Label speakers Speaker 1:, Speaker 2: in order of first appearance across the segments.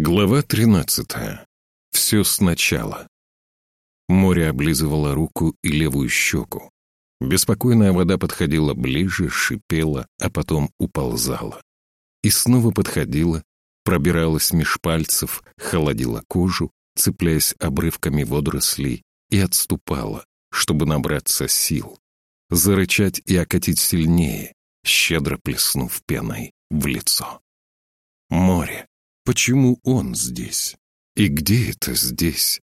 Speaker 1: Глава тринадцатая. Все сначала. Море облизывало руку и левую щеку. Беспокойная вода подходила ближе, шипела, а потом уползала. И снова подходила, пробиралась меж пальцев, холодила кожу, цепляясь обрывками водорослей, и отступала, чтобы набраться сил. Зарычать и окатить сильнее, щедро плеснув пеной в лицо. Море. Почему он здесь? И где это здесь?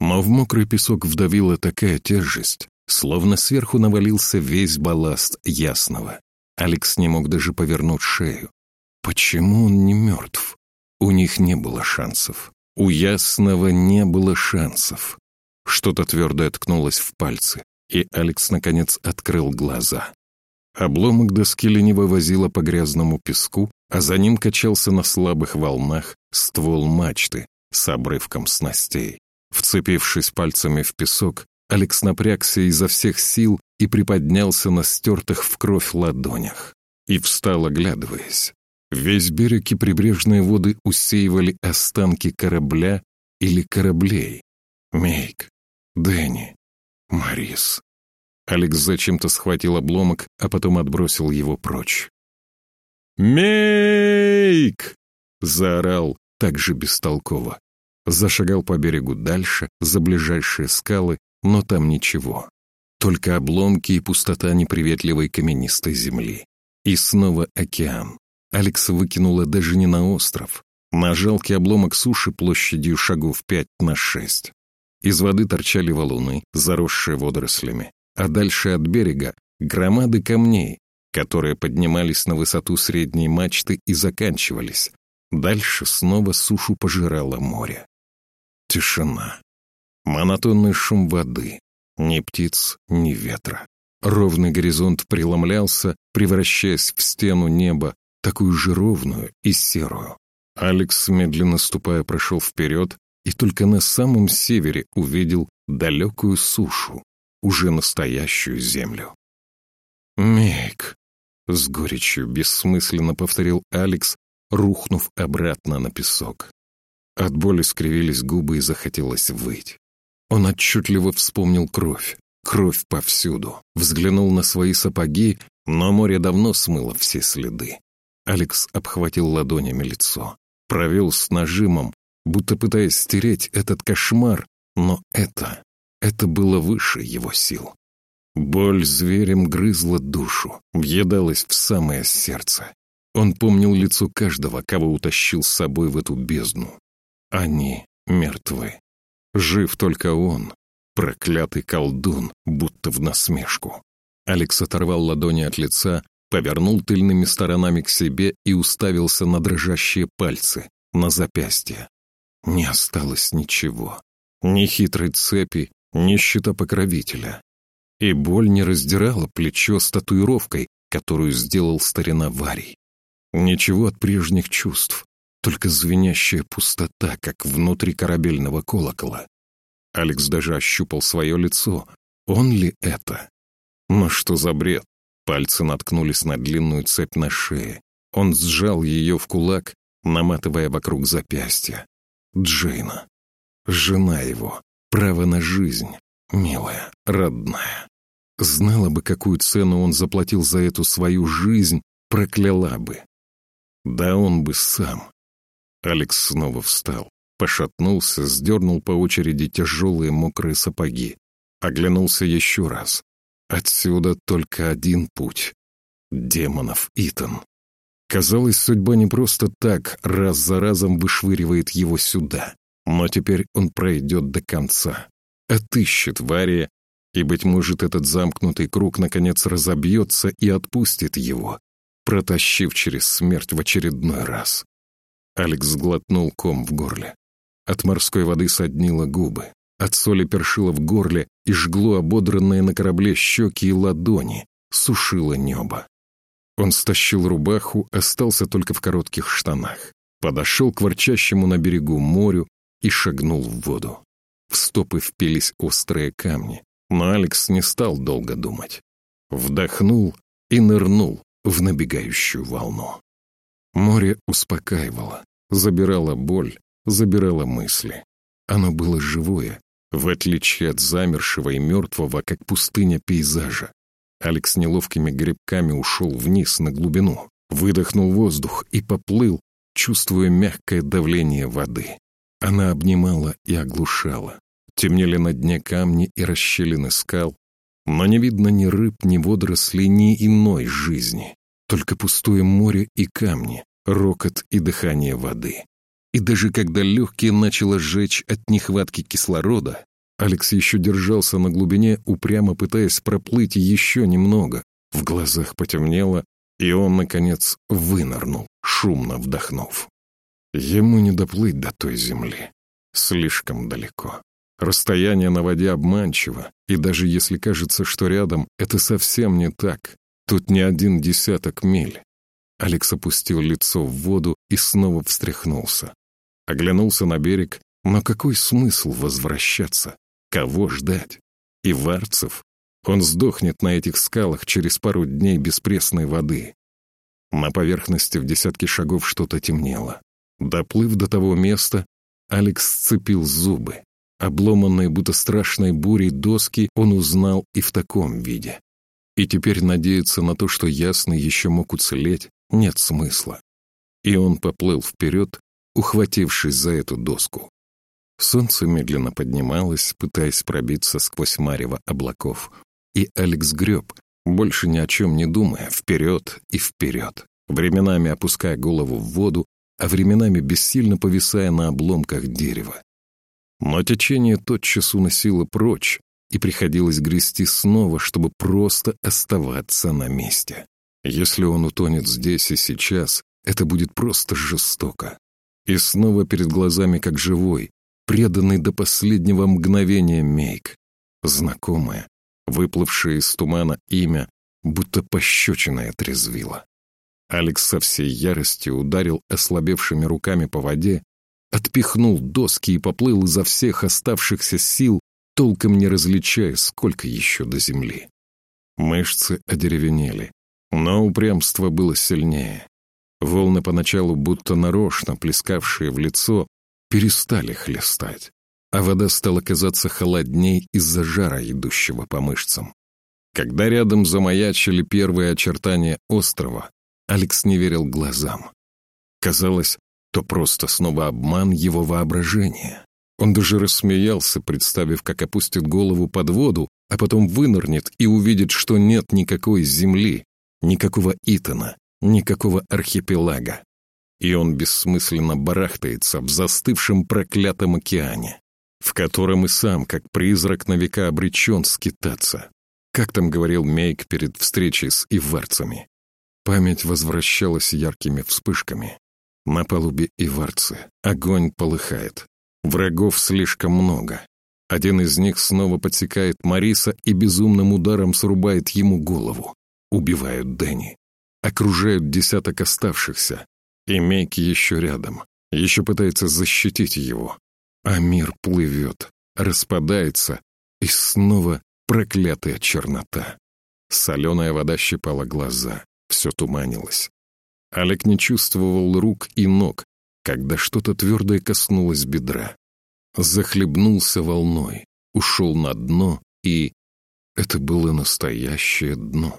Speaker 1: Но в мокрый песок вдавила такая тяжесть, словно сверху навалился весь балласт ясного. Алекс не мог даже повернуть шею. Почему он не мертв? У них не было шансов. У ясного не было шансов. Что-то твердое ткнулось в пальцы, и Алекс, наконец, открыл глаза. Обломок доски лениво возила по грязному песку, а за ним качался на слабых волнах ствол мачты с обрывком снастей. Вцепившись пальцами в песок, Алекс напрягся изо всех сил и приподнялся на стертых в кровь ладонях. И встал, оглядываясь. Весь берег и прибрежные воды усеивали останки корабля или кораблей. Мейк, Дэнни, Марис. Алекс зачем-то схватил обломок, а потом отбросил его прочь. «Мейк!» — заорал так же бестолково. Зашагал по берегу дальше, за ближайшие скалы, но там ничего. Только обломки и пустота неприветливой каменистой земли. И снова океан. Алекс выкинула даже не на остров, на жалкий обломок суши площадью шагов пять на шесть. Из воды торчали валуны, заросшие водорослями, а дальше от берега — громады камней, которые поднимались на высоту средней мачты и заканчивались. Дальше снова сушу пожирало море. Тишина. Монотонный шум воды. Ни птиц, ни ветра. Ровный горизонт преломлялся, превращаясь в стену неба, такую же ровную и серую. Алекс, медленно ступая, прошел вперед и только на самом севере увидел далекую сушу, уже настоящую землю. «Мейк», с горечью бессмысленно повторил Алекс, рухнув обратно на песок. От боли скривились губы и захотелось выть. Он отчетливо вспомнил кровь. Кровь повсюду. Взглянул на свои сапоги, но море давно смыло все следы. Алекс обхватил ладонями лицо. Провел с нажимом, будто пытаясь стереть этот кошмар, но это... это было выше его сил. Боль зверем грызла душу, въедалась в самое сердце. Он помнил лицо каждого, кого утащил с собой в эту бездну. Они мертвы. Жив только он, проклятый колдун, будто в насмешку. Алекс оторвал ладони от лица, повернул тыльными сторонами к себе и уставился на дрожащие пальцы, на запястье. Не осталось ничего. Ни хитрой цепи, ни щита покровителя. И боль не раздирала плечо с татуировкой, которую сделал старина Варий. Ничего от прежних чувств, только звенящая пустота, как внутри корабельного колокола. Алекс даже ощупал свое лицо. Он ли это? Но что за бред? Пальцы наткнулись на длинную цепь на шее. Он сжал ее в кулак, наматывая вокруг запястья. Джейна. Жена его. Право на жизнь милая, родная. Знала бы, какую цену он заплатил за эту свою жизнь, прокляла бы. Да он бы сам. Алекс снова встал, пошатнулся, сдернул по очереди тяжелые мокрые сапоги. Оглянулся еще раз. Отсюда только один путь. Демонов Итан. Казалось, судьба не просто так раз за разом вышвыривает его сюда. Но теперь он пройдет до конца отыщет Вария, и, быть может, этот замкнутый круг наконец разобьется и отпустит его, протащив через смерть в очередной раз. Алекс сглотнул ком в горле. От морской воды соднило губы, от соли першило в горле и жгло ободранные на корабле щеки и ладони, сушило небо. Он стащил рубаху, остался только в коротких штанах, подошел к ворчащему на берегу морю и шагнул в воду. В стопы впились острые камни, но Алекс не стал долго думать. Вдохнул и нырнул в набегающую волну. Море успокаивало, забирало боль, забирало мысли. Оно было живое, в отличие от замершего и мертвого, как пустыня пейзажа. Алекс неловкими грибками ушел вниз на глубину, выдохнул воздух и поплыл, чувствуя мягкое давление воды. Она обнимала и оглушала. Темнели на дне камни и расщелины скал, но не видно ни рыб, ни водорослей, ни иной жизни. Только пустое море и камни, рокот и дыхание воды. И даже когда легкие начало сжечь от нехватки кислорода, Алекс еще держался на глубине, упрямо пытаясь проплыть еще немного. В глазах потемнело, и он, наконец, вынырнул, шумно вдохнув. Ему не доплыть до той земли. Слишком далеко. Расстояние на воде обманчиво, и даже если кажется, что рядом, это совсем не так. Тут не один десяток миль. Алекс опустил лицо в воду и снова встряхнулся. Оглянулся на берег, но какой смысл возвращаться? Кого ждать? И Варцев? Он сдохнет на этих скалах через пару дней без пресной воды. На поверхности в десятке шагов что-то темнело. Доплыв до того места, Алекс сцепил зубы. Обломанные, будто страшной бурей доски он узнал и в таком виде. И теперь надеяться на то, что ясный еще мог уцелеть, нет смысла. И он поплыл вперед, ухватившись за эту доску. Солнце медленно поднималось, пытаясь пробиться сквозь марево облаков. И Алекс греб, больше ни о чем не думая, вперед и вперед, временами опуская голову в воду, а временами бессильно повисая на обломках дерева. Но течение тотчас уносило прочь, и приходилось грести снова, чтобы просто оставаться на месте. Если он утонет здесь и сейчас, это будет просто жестоко. И снова перед глазами как живой, преданный до последнего мгновения Мейк. Знакомое, выплывшее из тумана имя, будто пощечиной отрезвило. Алекс со всей яростью ударил ослабевшими руками по воде, отпихнул доски и поплыл изо всех оставшихся сил, толком не различая, сколько еще до земли. Мышцы одеревенели, но упрямство было сильнее. Волны поначалу будто нарочно плескавшие в лицо перестали хлестать, а вода стала казаться холодней из-за жара, идущего по мышцам. Когда рядом замаячили первые очертания острова, Алекс не верил глазам. Казалось, то просто снова обман его воображения. Он даже рассмеялся, представив, как опустит голову под воду, а потом вынырнет и увидит, что нет никакой земли, никакого Итана, никакого архипелага. И он бессмысленно барахтается в застывшем проклятом океане, в котором и сам, как призрак, на века обречен скитаться. Как там говорил Мейк перед встречей с иварцами? Память возвращалась яркими вспышками. На палубе иварцы. Огонь полыхает. Врагов слишком много. Один из них снова подсекает Мариса и безумным ударом срубает ему голову. Убивают Дэнни. Окружают десяток оставшихся. И Мейки еще рядом. Еще пытается защитить его. А мир плывет, распадается, и снова проклятая чернота. Соленая вода щипала глаза, все туманилось. Олег не чувствовал рук и ног, когда что-то твердое коснулось бедра. Захлебнулся волной, ушел на дно, и... Это было настоящее дно.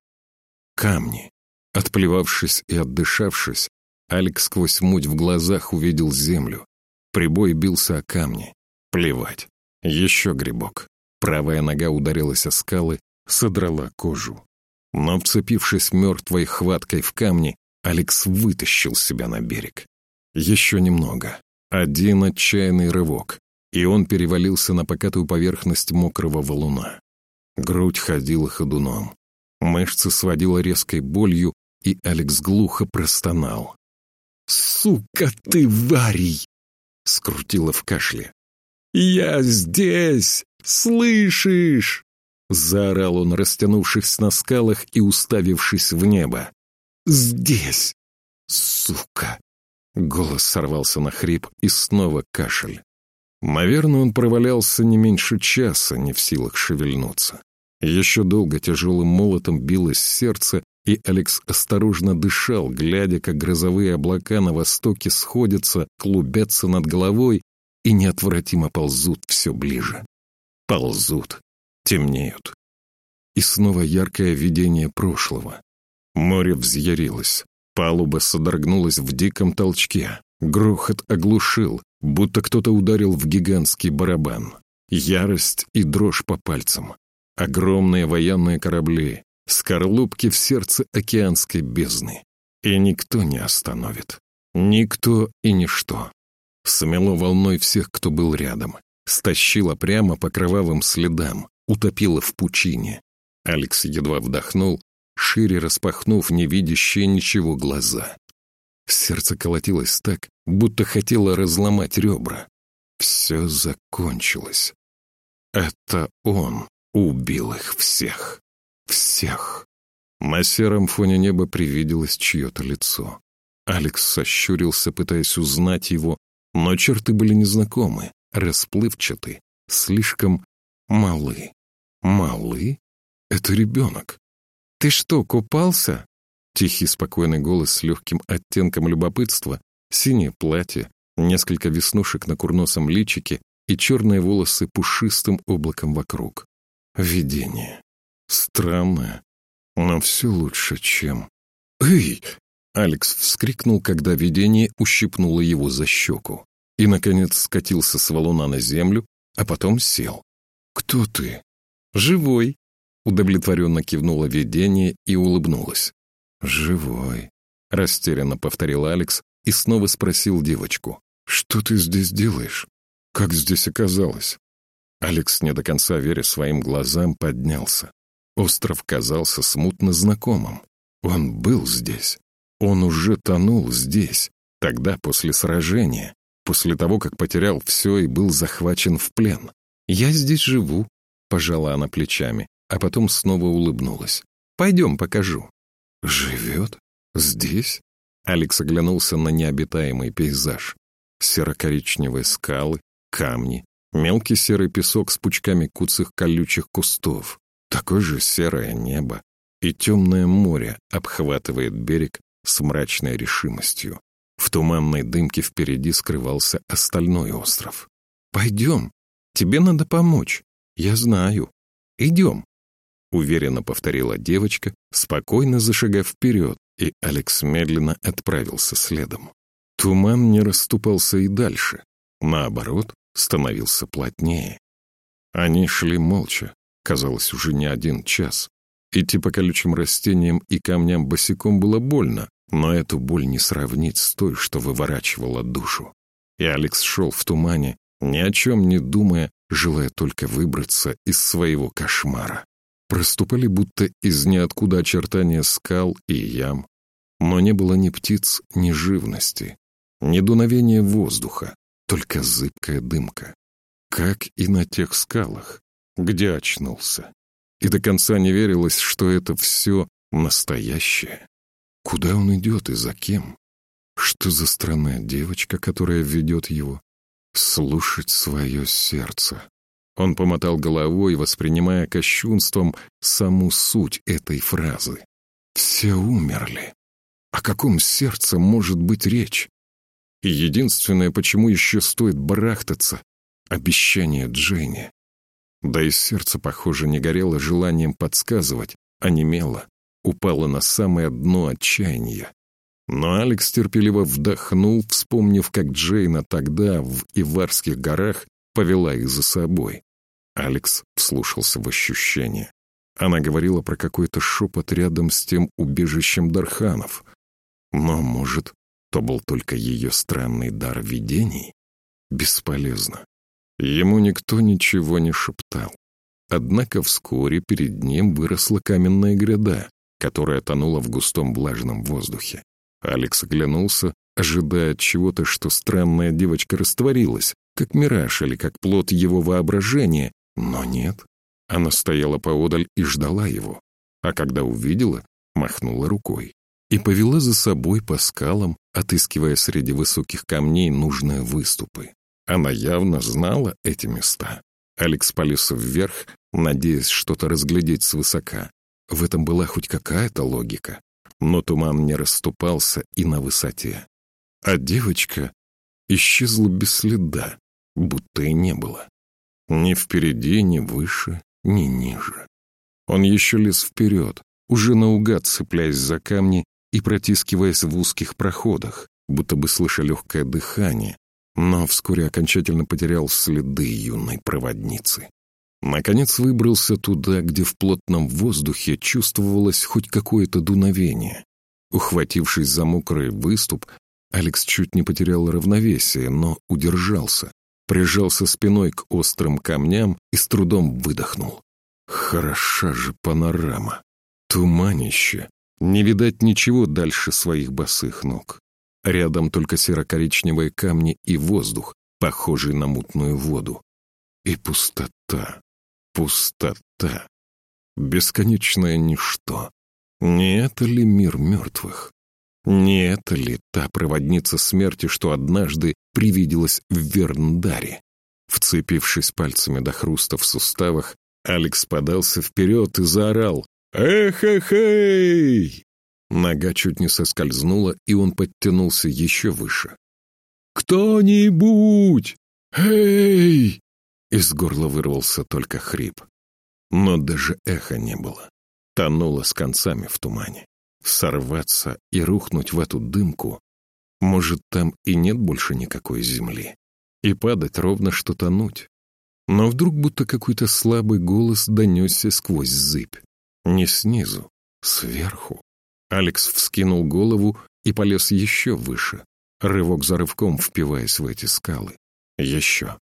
Speaker 1: Камни. Отплевавшись и отдышавшись, Алекс сквозь муть в глазах увидел землю. Прибой бился о камни. Плевать. Еще грибок. Правая нога ударилась о скалы, содрала кожу. Но, вцепившись мертвой хваткой в камни, Алекс вытащил себя на берег. Еще немного. Один отчаянный рывок, и он перевалился на покатую поверхность мокрого валуна. Грудь ходила ходуном. Мышцы сводила резкой болью, и Алекс глухо простонал. «Сука ты, Варий!» — скрутила в кашле. «Я здесь! Слышишь?» — заорал он, растянувшись на скалах и уставившись в небо. «Здесь! Сука!» Голос сорвался на хрип и снова кашель. Наверное, он провалялся не меньше часа, не в силах шевельнуться. Еще долго тяжелым молотом билось сердце, и Алекс осторожно дышал, глядя, как грозовые облака на востоке сходятся, клубятся над головой и неотвратимо ползут все ближе. Ползут, темнеют. И снова яркое видение прошлого. Море взъярилось, палуба содрогнулась в диком толчке, грохот оглушил, будто кто-то ударил в гигантский барабан. Ярость и дрожь по пальцам. Огромные военные корабли, скорлупки в сердце океанской бездны. И никто не остановит. Никто и ничто. Смело волной всех, кто был рядом. Стащило прямо по кровавым следам, утопило в пучине. Алекс едва вдохнул, шире распахнув невидящие ничего глаза. Сердце колотилось так, будто хотело разломать ребра. Все закончилось. Это он убил их всех. Всех. На сером фоне неба привиделось чье-то лицо. Алекс сощурился, пытаясь узнать его, но черты были незнакомы, расплывчаты, слишком малы. Малы? Это ребенок. «Ты что, купался?» Тихий, спокойный голос с легким оттенком любопытства, синее платье, несколько веснушек на курносом личике и черные волосы пушистым облаком вокруг. Видение. Странное, но все лучше, чем... «Эй!» Алекс вскрикнул, когда видение ущипнуло его за щеку и, наконец, скатился с валуна на землю, а потом сел. «Кто ты?» «Живой», — удовлетворенно кивнуло видение и улыбнулась. «Живой», — растерянно повторил Алекс и снова спросил девочку. «Что ты здесь делаешь? Как здесь оказалось?» Алекс, не до конца веря своим глазам, поднялся. Остров казался смутно знакомым. Он был здесь. Он уже тонул здесь. Тогда, после сражения, после того, как потерял все и был захвачен в плен. «Я здесь живу», — пожала она плечами, а потом снова улыбнулась. «Пойдем, покажу». «Живет? Здесь?» Алекс оглянулся на необитаемый пейзаж. Серо-коричневые скалы, камни, мелкий серый песок с пучками куцых колючих кустов, такое же серое небо и темное море обхватывает берег с мрачной решимостью. В туманной дымке впереди скрывался остальной остров. «Пойдем, тебе надо помочь, я знаю. Идем», — уверенно повторила девочка, спокойно зашагав вперед, и Алекс медленно отправился следом. Туман не расступался и дальше, наоборот, становился плотнее. Они шли молча, казалось, уже не один час. Идти по колючим растениям и камням босиком было больно, но эту боль не сравнить с той, что выворачивала душу. И Алекс шел в тумане, ни о чем не думая, желая только выбраться из своего кошмара. Проступали будто из ниоткуда очертания скал и ям, но не было ни птиц, ни живности, ни дуновения воздуха, только зыбкая дымка. Как и на тех скалах, где очнулся. И до конца не верилось, что это все настоящее. Куда он идет и за кем? Что за странная девочка, которая ведет его? Слушать свое сердце. Он помотал головой, воспринимая кощунством саму суть этой фразы. Все умерли. О каком сердце может быть речь? И единственное, почему еще стоит барахтаться — обещание Дженни. Да и сердце, похоже, не горело желанием подсказывать, а немело, упало на самое дно отчаяния. Но Алекс терпеливо вдохнул, вспомнив, как Джейна тогда в Иварских горах повела их за собой. Алекс вслушался в ощущения. Она говорила про какой-то шепот рядом с тем убежищем Дарханов. Но, может, то был только ее странный дар видений? Бесполезно. Ему никто ничего не шептал. Однако вскоре перед ним выросла каменная гряда, которая тонула в густом влажном воздухе. Алекс оглянулся, ожидая чего-то, что странная девочка растворилась, как мираж или как плод его воображения, но нет. Она стояла поодаль и ждала его, а когда увидела, махнула рукой и повела за собой по скалам, отыскивая среди высоких камней нужные выступы. Она явно знала эти места. Алекс полез вверх, надеясь что-то разглядеть свысока. В этом была хоть какая-то логика. Но туман не расступался и на высоте. А девочка исчезла без следа, будто и не было. Ни впереди, ни выше, ни ниже. Он еще лез вперед, уже наугад цепляясь за камни и протискиваясь в узких проходах, будто бы слыша легкое дыхание, но вскоре окончательно потерял следы юной проводницы. Наконец выбрался туда, где в плотном воздухе чувствовалось хоть какое-то дуновение. Ухватившись за мокрый выступ, Алекс чуть не потерял равновесие, но удержался, прижался спиной к острым камням и с трудом выдохнул. Хороша же панорама. Туманище. Не видать ничего дальше своих босых ног. Рядом только серо-коричневые камни и воздух, похожий на мутную воду. И пустота. Пустота. Бесконечное ничто. Не это ли мир мертвых? Не это ли та проводница смерти, что однажды привиделась в Верндаре? Вцепившись пальцами до хруста в суставах, Алекс подался вперед и заорал «Эх-эх-эй!». Нога чуть не соскользнула, и он подтянулся еще выше. «Кто-нибудь! Эй!» Из горла вырвался только хрип. Но даже эха не было. Тонуло с концами в тумане. Сорваться и рухнуть в эту дымку. Может, там и нет больше никакой земли. И падать ровно что тонуть. Но вдруг будто какой-то слабый голос донесся сквозь зыбь. Не снизу, сверху. Алекс вскинул голову и полез еще выше, рывок за рывком впиваясь в эти скалы. Еще.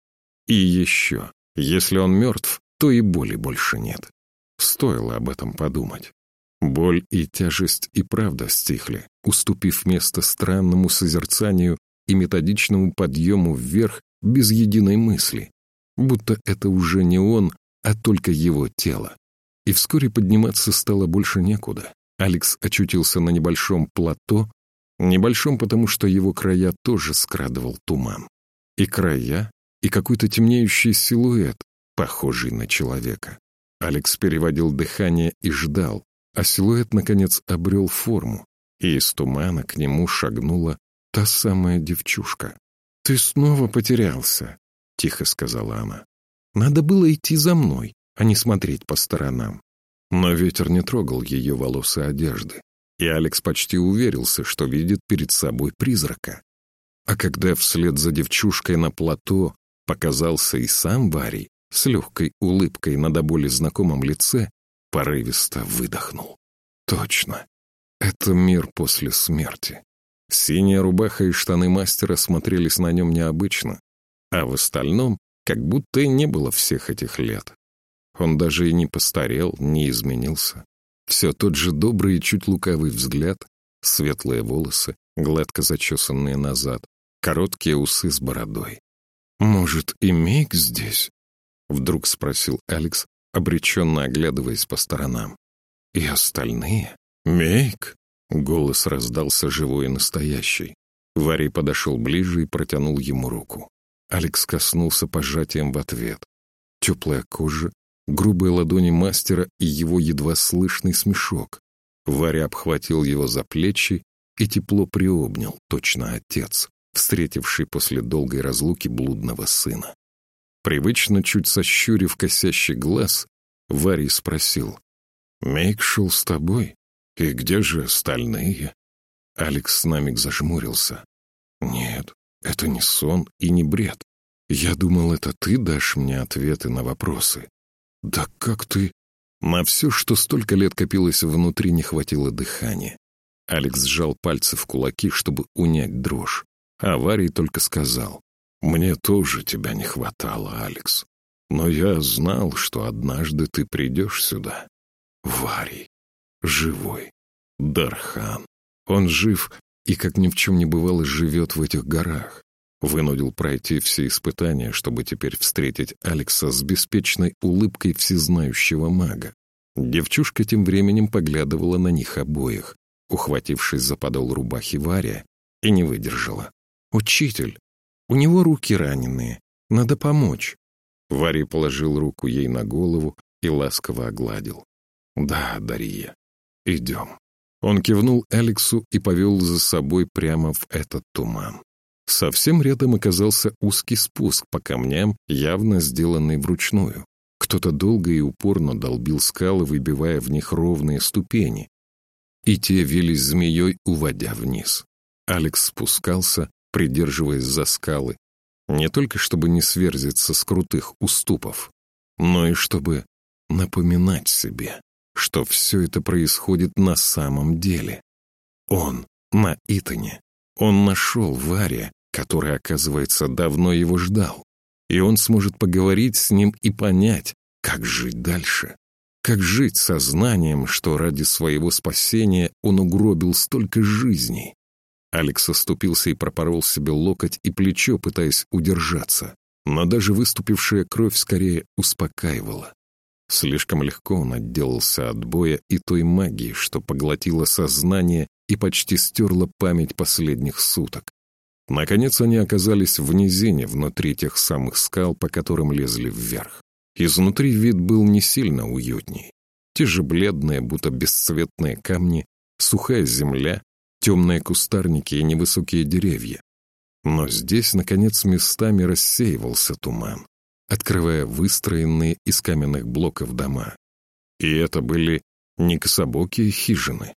Speaker 1: И еще. Если он мертв, то и боли больше нет. Стоило об этом подумать. Боль и тяжесть и правда стихли, уступив место странному созерцанию и методичному подъему вверх без единой мысли, будто это уже не он, а только его тело. И вскоре подниматься стало больше некуда. Алекс очутился на небольшом плато, небольшом, потому что его края тоже скрадывал туман. И края, и какой-то темнеющий силуэт, похожий на человека. Алекс переводил дыхание и ждал, а силуэт, наконец, обрел форму, и из тумана к нему шагнула та самая девчушка. «Ты снова потерялся», — тихо сказала она. «Надо было идти за мной, а не смотреть по сторонам». Но ветер не трогал ее волосы и одежды, и Алекс почти уверился, что видит перед собой призрака. А когда вслед за девчушкой на плато показался и сам Варий, с легкой улыбкой на до боли знакомом лице, порывисто выдохнул. Точно. Это мир после смерти. Синяя рубаха и штаны мастера смотрелись на нем необычно, а в остальном как будто и не было всех этих лет. Он даже и не постарел, не изменился. Все тот же добрый и чуть лукавый взгляд, светлые волосы, гладко зачесанные назад, короткие усы с бородой. «Может, и Мейк здесь?» — вдруг спросил Алекс, обреченно оглядываясь по сторонам. «И остальные? Мейк?» — голос раздался живой и настоящий. Варий подошел ближе и протянул ему руку. Алекс коснулся пожатием в ответ. Теплая кожа, грубые ладони мастера и его едва слышный смешок. Варя обхватил его за плечи и тепло приобнял, точно отец, встретивший после долгой разлуки блудного сына. Привычно чуть сощурив косящий глаз, Варий спросил, «Мейк шел с тобой? И где же остальные?» Алекс на миг зажмурился. «Нет, это не сон и не бред. Я думал, это ты дашь мне ответы на вопросы. Да как ты...» На все, что столько лет копилось внутри, не хватило дыхания. Алекс сжал пальцы в кулаки, чтобы унять дрожь. А Варий только сказал, «Мне тоже тебя не хватало, Алекс. Но я знал, что однажды ты придешь сюда. Варий. Живой. Дархан. Он жив и, как ни в чем не бывало, живет в этих горах. Вынудил пройти все испытания, чтобы теперь встретить Алекса с беспечной улыбкой всезнающего мага. Девчушка тем временем поглядывала на них обоих, ухватившись за подол рубахи Варя, и не выдержала. «Учитель, у него руки раненые, надо помочь». Варя положил руку ей на голову и ласково огладил. «Да, Дарья, идем». Он кивнул Алексу и повел за собой прямо в этот туман. Совсем рядом оказался узкий спуск по камням, явно сделанный вручную. Кто-то долго и упорно долбил скалы, выбивая в них ровные ступени. И те вились змеей, уводя вниз. Алекс спускался, придерживаясь за скалы, не только чтобы не сверзиться с крутых уступов, но и чтобы напоминать себе, что все это происходит на самом деле. Он на Итане. Он нашел Варя, который, оказывается, давно его ждал. И он сможет поговорить с ним и понять, как жить дальше. Как жить сознанием, что ради своего спасения он угробил столько жизней. Алекс оступился и пропорол себе локоть и плечо, пытаясь удержаться. Но даже выступившая кровь скорее успокаивала. Слишком легко он отделался от боя и той магии, что поглотила сознание и почти стерла память последних суток. Наконец они оказались в низине, внутри тех самых скал, по которым лезли вверх. Изнутри вид был не сильно уютней. Те же бледные, будто бесцветные камни, сухая земля, темные кустарники и невысокие деревья. Но здесь, наконец, местами рассеивался туман открывая выстроенные из каменных блоков дома. И это были не кособокие хижины,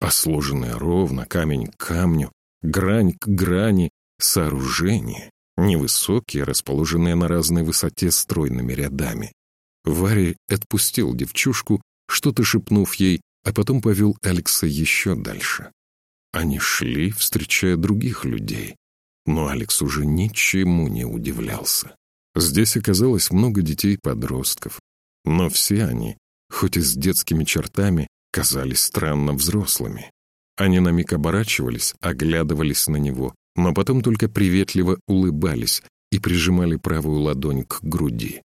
Speaker 1: а сложенные ровно камень к камню, грань к грани, сооружения, невысокие, расположенные на разной высоте стройными рядами. Варри отпустил девчушку, что-то шепнув ей, а потом повел Алекса еще дальше. Они шли, встречая других людей, но Алекс уже ничему не удивлялся. Здесь оказалось много детей-подростков, но все они, хоть и с детскими чертами, казались странно взрослыми. Они на миг оборачивались, оглядывались на него, но потом только приветливо улыбались и прижимали правую ладонь к груди.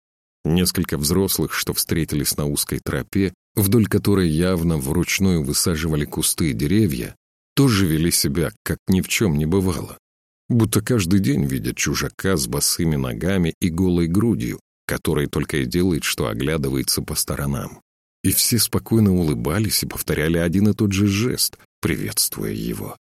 Speaker 1: Несколько взрослых, что встретились на узкой тропе, вдоль которой явно вручную высаживали кусты и деревья, тоже вели себя, как ни в чем не бывало будто каждый день видят чужака с босыми ногами и голой грудью, который только и делает, что оглядывается по сторонам. И все спокойно улыбались и повторяли один и тот же жест, приветствуя его.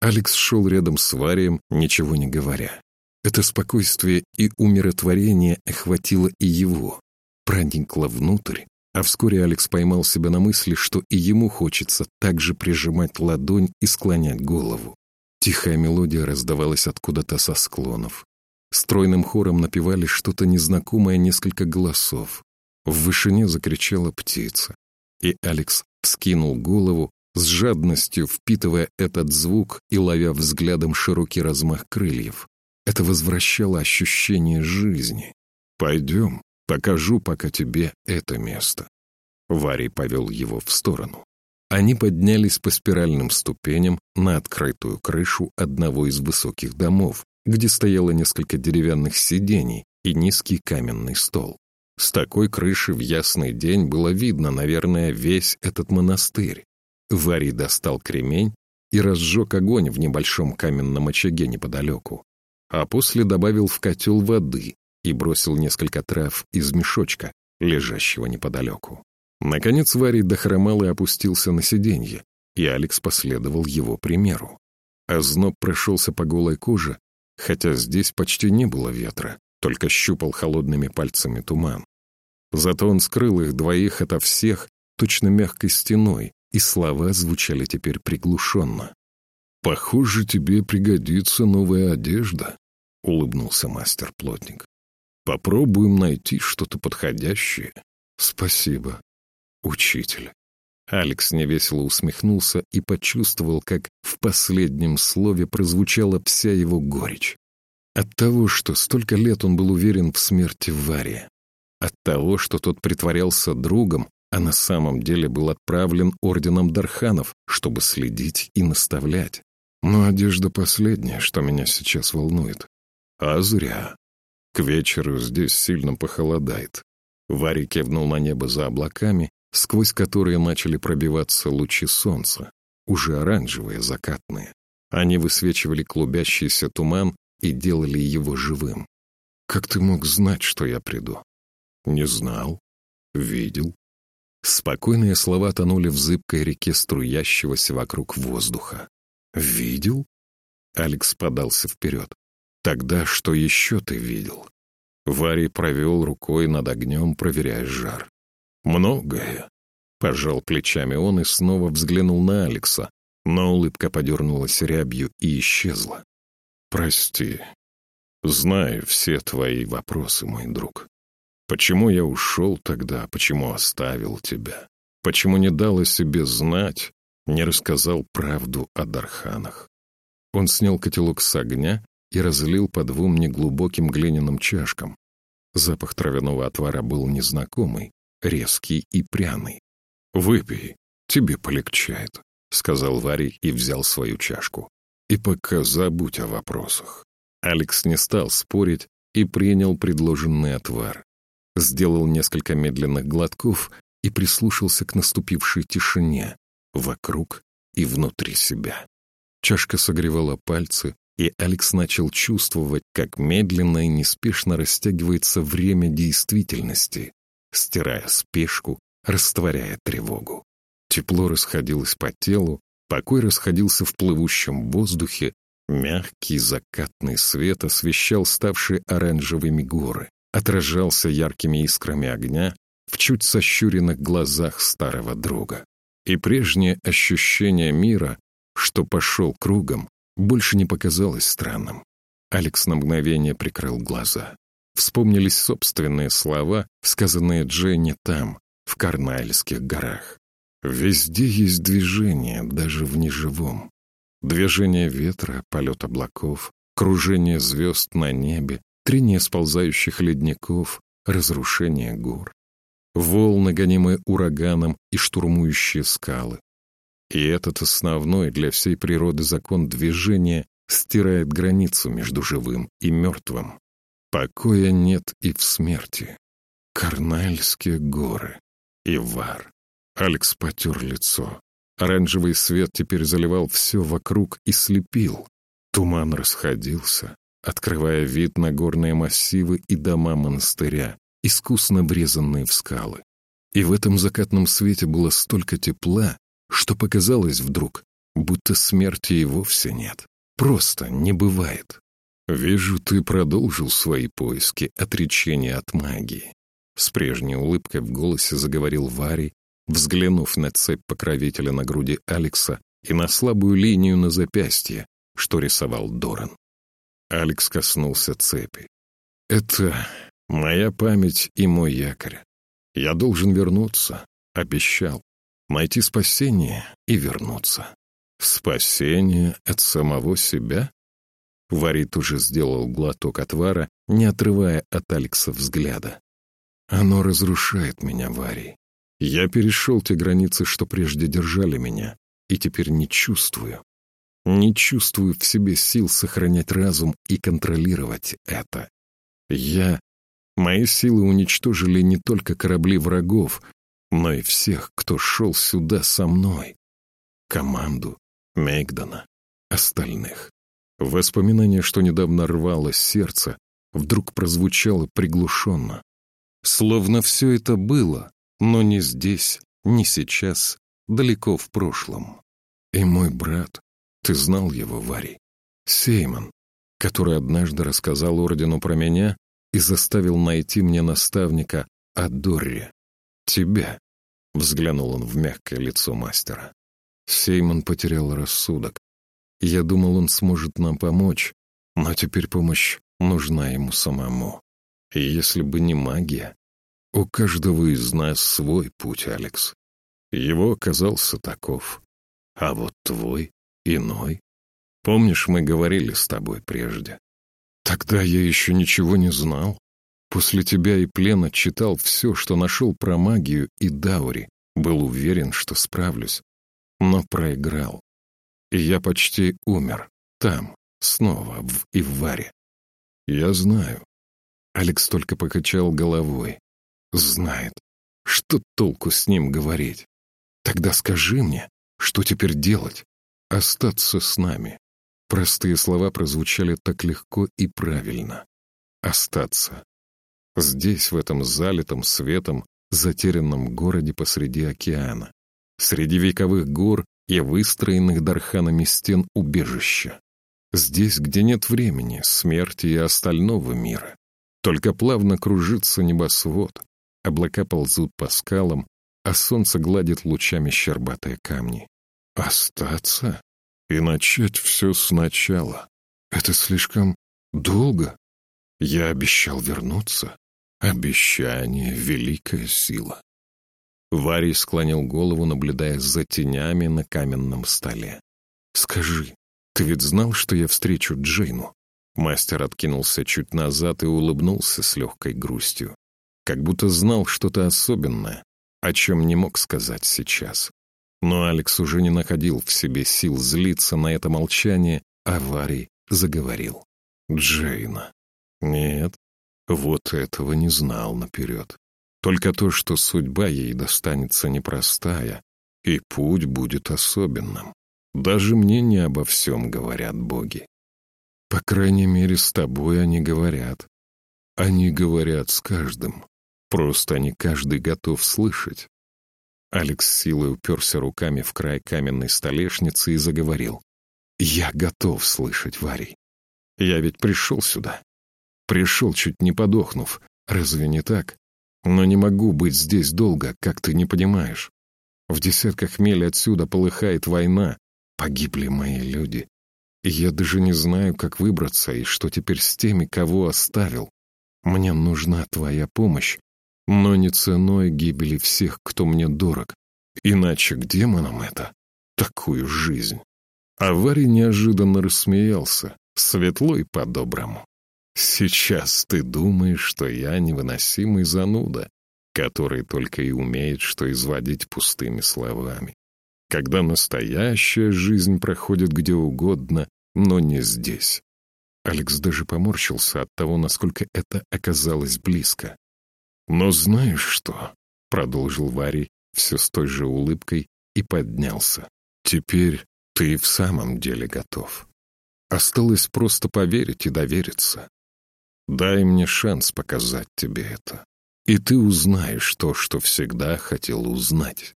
Speaker 1: Алекс шел рядом с Варием, ничего не говоря. Это спокойствие и умиротворение охватило и его, проникло внутрь, а вскоре Алекс поймал себя на мысли, что и ему хочется также прижимать ладонь и склонять голову. Тихая мелодия раздавалась откуда-то со склонов. Стройным хором напевали что-то незнакомое несколько голосов. В вышине закричала птица. И Алекс вскинул голову, с жадностью впитывая этот звук и ловя взглядом широкий размах крыльев. Это возвращало ощущение жизни. «Пойдем, покажу пока тебе это место». Варий повел его в сторону. Они поднялись по спиральным ступеням на открытую крышу одного из высоких домов, где стояло несколько деревянных сидений и низкий каменный стол. С такой крыши в ясный день было видно, наверное, весь этот монастырь. Варий достал кремень и разжег огонь в небольшом каменном очаге неподалеку, а после добавил в котел воды и бросил несколько трав из мешочка, лежащего неподалеку. Наконец Варий дохромал и опустился на сиденье, и Алекс последовал его примеру. Озноб прошелся по голой коже, хотя здесь почти не было ветра, только щупал холодными пальцами туман. Зато он скрыл их двоих ото всех точно мягкой стеной, и слова звучали теперь приглушенно. «Похоже, тебе пригодится новая одежда», — улыбнулся мастер-плотник. «Попробуем найти что-то подходящее». «Спасибо», учитель. Алекс невесело усмехнулся и почувствовал, как в последнем слове прозвучала вся его горечь. От того, что столько лет он был уверен в смерти Вария. От того, что тот притворялся другом, а на самом деле был отправлен орденом Дарханов, чтобы следить и наставлять. Но одежда последняя, что меня сейчас волнует. А зря. К вечеру здесь сильно похолодает. Варя кивнул на небо за облаками, сквозь которые начали пробиваться лучи солнца, уже оранжевые, закатные. Они высвечивали клубящийся туман и делали его живым. «Как ты мог знать, что я приду?» «Не знал. Видел». Спокойные слова тонули в зыбкой реке струящегося вокруг воздуха. «Видел?» Алекс подался вперед. «Тогда что еще ты видел?» Варий провел рукой над огнем, проверяя жар. «Многое», — пожал плечами он и снова взглянул на Алекса, но улыбка подернулась рябью и исчезла. «Прости. Знаю все твои вопросы, мой друг. Почему я ушел тогда, почему оставил тебя? Почему не дал о себе знать, не рассказал правду о Дарханах?» Он снял котелок с огня и разлил по двум неглубоким глиняным чашкам. Запах травяного отвара был незнакомый, резкий и пряный. «Выпей, тебе полегчает», — сказал Варий и взял свою чашку. «И пока забудь о вопросах». Алекс не стал спорить и принял предложенный отвар. Сделал несколько медленных глотков и прислушался к наступившей тишине вокруг и внутри себя. Чашка согревала пальцы, и Алекс начал чувствовать, как медленно и неспешно растягивается время действительности, стирая спешку, растворяя тревогу. Тепло расходилось по телу, покой расходился в плывущем воздухе, мягкий закатный свет освещал ставшие оранжевыми горы, отражался яркими искрами огня в чуть сощуренных глазах старого друга. И прежнее ощущение мира, что пошел кругом, больше не показалось странным. Алекс на мгновение прикрыл глаза. Вспомнились собственные слова, сказанные Дженни там, в Карнайльских горах. Везде есть движение, даже в неживом. Движение ветра, полет облаков, кружение звезд на небе, трение сползающих ледников, разрушение гор. Волны, гонимые ураганом и штурмующие скалы. И этот основной для всей природы закон движения стирает границу между живым и мертвым. Покоя нет и в смерти. Карнальские горы. Ивар. Алекс потер лицо. Оранжевый свет теперь заливал все вокруг и слепил. Туман расходился, открывая вид на горные массивы и дома монастыря, искусно врезанные в скалы. И в этом закатном свете было столько тепла, что показалось вдруг, будто смерти и вовсе нет. Просто не бывает. «Вижу, ты продолжил свои поиски отречения от магии». С прежней улыбкой в голосе заговорил Варий, взглянув на цепь покровителя на груди Алекса и на слабую линию на запястье, что рисовал Доран. Алекс коснулся цепи. «Это моя память и мой якорь. Я должен вернуться, обещал, найти спасение и вернуться. Спасение от самого себя?» Варит уже сделал глоток отвара, не отрывая от Алекса взгляда. Оно разрушает меня, Варий. Я перешел те границы, что прежде держали меня, и теперь не чувствую. Не чувствую в себе сил сохранять разум и контролировать это. Я... Мои силы уничтожили не только корабли врагов, но и всех, кто шел сюда со мной. Команду, Мейгдона, остальных. Воспоминание, что недавно рвалось сердце, вдруг прозвучало приглушенно. Словно все это было, но не здесь, не сейчас, далеко в прошлом. И мой брат, ты знал его, Варий, Сеймон, который однажды рассказал Ордену про меня и заставил найти мне наставника Адорри. Тебя, — взглянул он в мягкое лицо мастера. Сеймон потерял рассудок. Я думал, он сможет нам помочь, но теперь помощь нужна ему самому. И если бы не магия, у каждого из нас свой путь, Алекс. Его оказался таков. А вот твой иной. Помнишь, мы говорили с тобой прежде? Тогда я еще ничего не знал. После тебя и плена читал все, что нашел про магию и Даури. Был уверен, что справлюсь. Но проиграл. И я почти умер. Там, снова, в Иваре. Я знаю. Алекс только покачал головой. Знает. Что толку с ним говорить? Тогда скажи мне, что теперь делать? Остаться с нами. Простые слова прозвучали так легко и правильно. Остаться. Здесь, в этом залитом светом, затерянном городе посреди океана, среди вековых гор и выстроенных дарханами стен убежища. Здесь, где нет времени, смерти и остального мира. Только плавно кружится небосвод, облака ползут по скалам, а солнце гладит лучами щербатые камни. Остаться и начать все сначала. Это слишком долго. Я обещал вернуться. Обещание — великая сила. Варий склонил голову, наблюдая за тенями на каменном столе. «Скажи, ты ведь знал, что я встречу Джейну?» Мастер откинулся чуть назад и улыбнулся с легкой грустью. Как будто знал что-то особенное, о чем не мог сказать сейчас. Но Алекс уже не находил в себе сил злиться на это молчание, а Варий заговорил. «Джейна. Нет, вот этого не знал наперед. Только то, что судьба ей достанется непростая, и путь будет особенным. Даже мне не обо всем говорят боги. По крайней мере, с тобой они говорят. Они говорят с каждым. Просто не каждый готов слышать. Алекс силой уперся руками в край каменной столешницы и заговорил. «Я готов слышать, Варий. Я ведь пришел сюда. Пришел, чуть не подохнув. Разве не так? Но не могу быть здесь долго, как ты не понимаешь. В десятках миль отсюда полыхает война. Погибли мои люди. Я даже не знаю, как выбраться и что теперь с теми, кого оставил. Мне нужна твоя помощь, но не ценой гибели всех, кто мне дорог. Иначе к демонам это? Такую жизнь. Аварий неожиданно рассмеялся, светло и по-доброму. Сейчас ты думаешь, что я невыносимый зануда, который только и умеет что изводить пустыми словами. Когда настоящая жизнь проходит где угодно, но не здесь. Алекс даже поморщился от того, насколько это оказалось близко. «Но знаешь что?» — продолжил Варий все с той же улыбкой и поднялся. «Теперь ты в самом деле готов. Осталось просто поверить и довериться. Дай мне шанс показать тебе это. И ты узнаешь то, что всегда хотел узнать.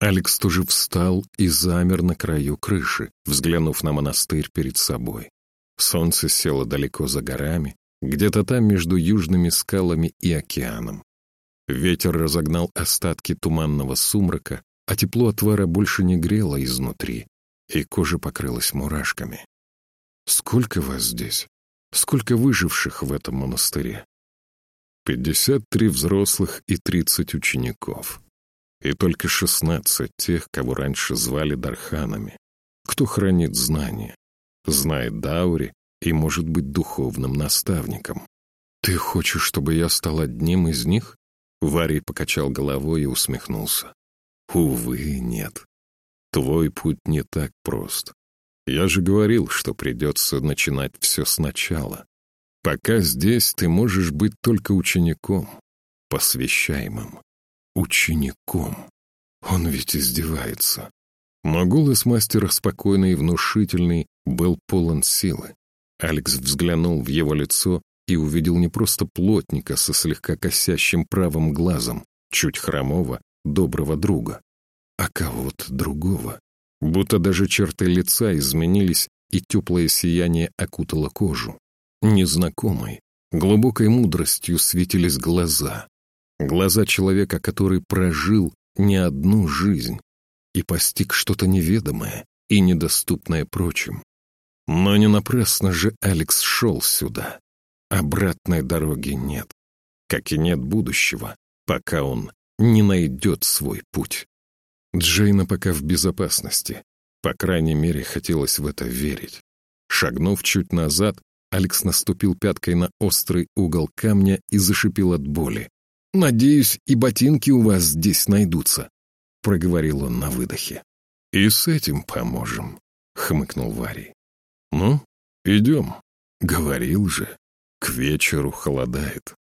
Speaker 1: Алекс тоже встал и замер на краю крыши, взглянув на монастырь перед собой. Солнце село далеко за горами, где-то там между южными скалами и океаном. Ветер разогнал остатки туманного сумрака, а тепло отвара больше не грело изнутри, и кожа покрылась мурашками. «Сколько вас здесь?» Сколько выживших в этом монастыре? Пятьдесят три взрослых и тридцать учеников. И только шестнадцать тех, кого раньше звали Дарханами. Кто хранит знания, знает Даури и может быть духовным наставником. «Ты хочешь, чтобы я стал одним из них?» Варий покачал головой и усмехнулся. «Увы, нет. Твой путь не так прост. Я же говорил, что придется начинать все сначала. Пока здесь ты можешь быть только учеником, посвящаемым. Учеником. Он ведь издевается. Но голос мастера спокойный и внушительный был полон силы. Алекс взглянул в его лицо и увидел не просто плотника со слегка косящим правым глазом, чуть хромого, доброго друга, а кого-то другого будто даже черты лица изменились, и теплое сияние окутало кожу. Незнакомой, глубокой мудростью светились глаза. Глаза человека, который прожил не одну жизнь и постиг что-то неведомое и недоступное прочим. Но не напрасно же Алекс шел сюда. Обратной дороги нет, как и нет будущего, пока он не найдет свой путь. Джейна пока в безопасности. По крайней мере, хотелось в это верить. Шагнув чуть назад, Алекс наступил пяткой на острый угол камня и зашипел от боли. «Надеюсь, и ботинки у вас здесь найдутся», — проговорил он на выдохе. «И с этим поможем», — хмыкнул Варий. «Ну, идем». Говорил же, к вечеру холодает.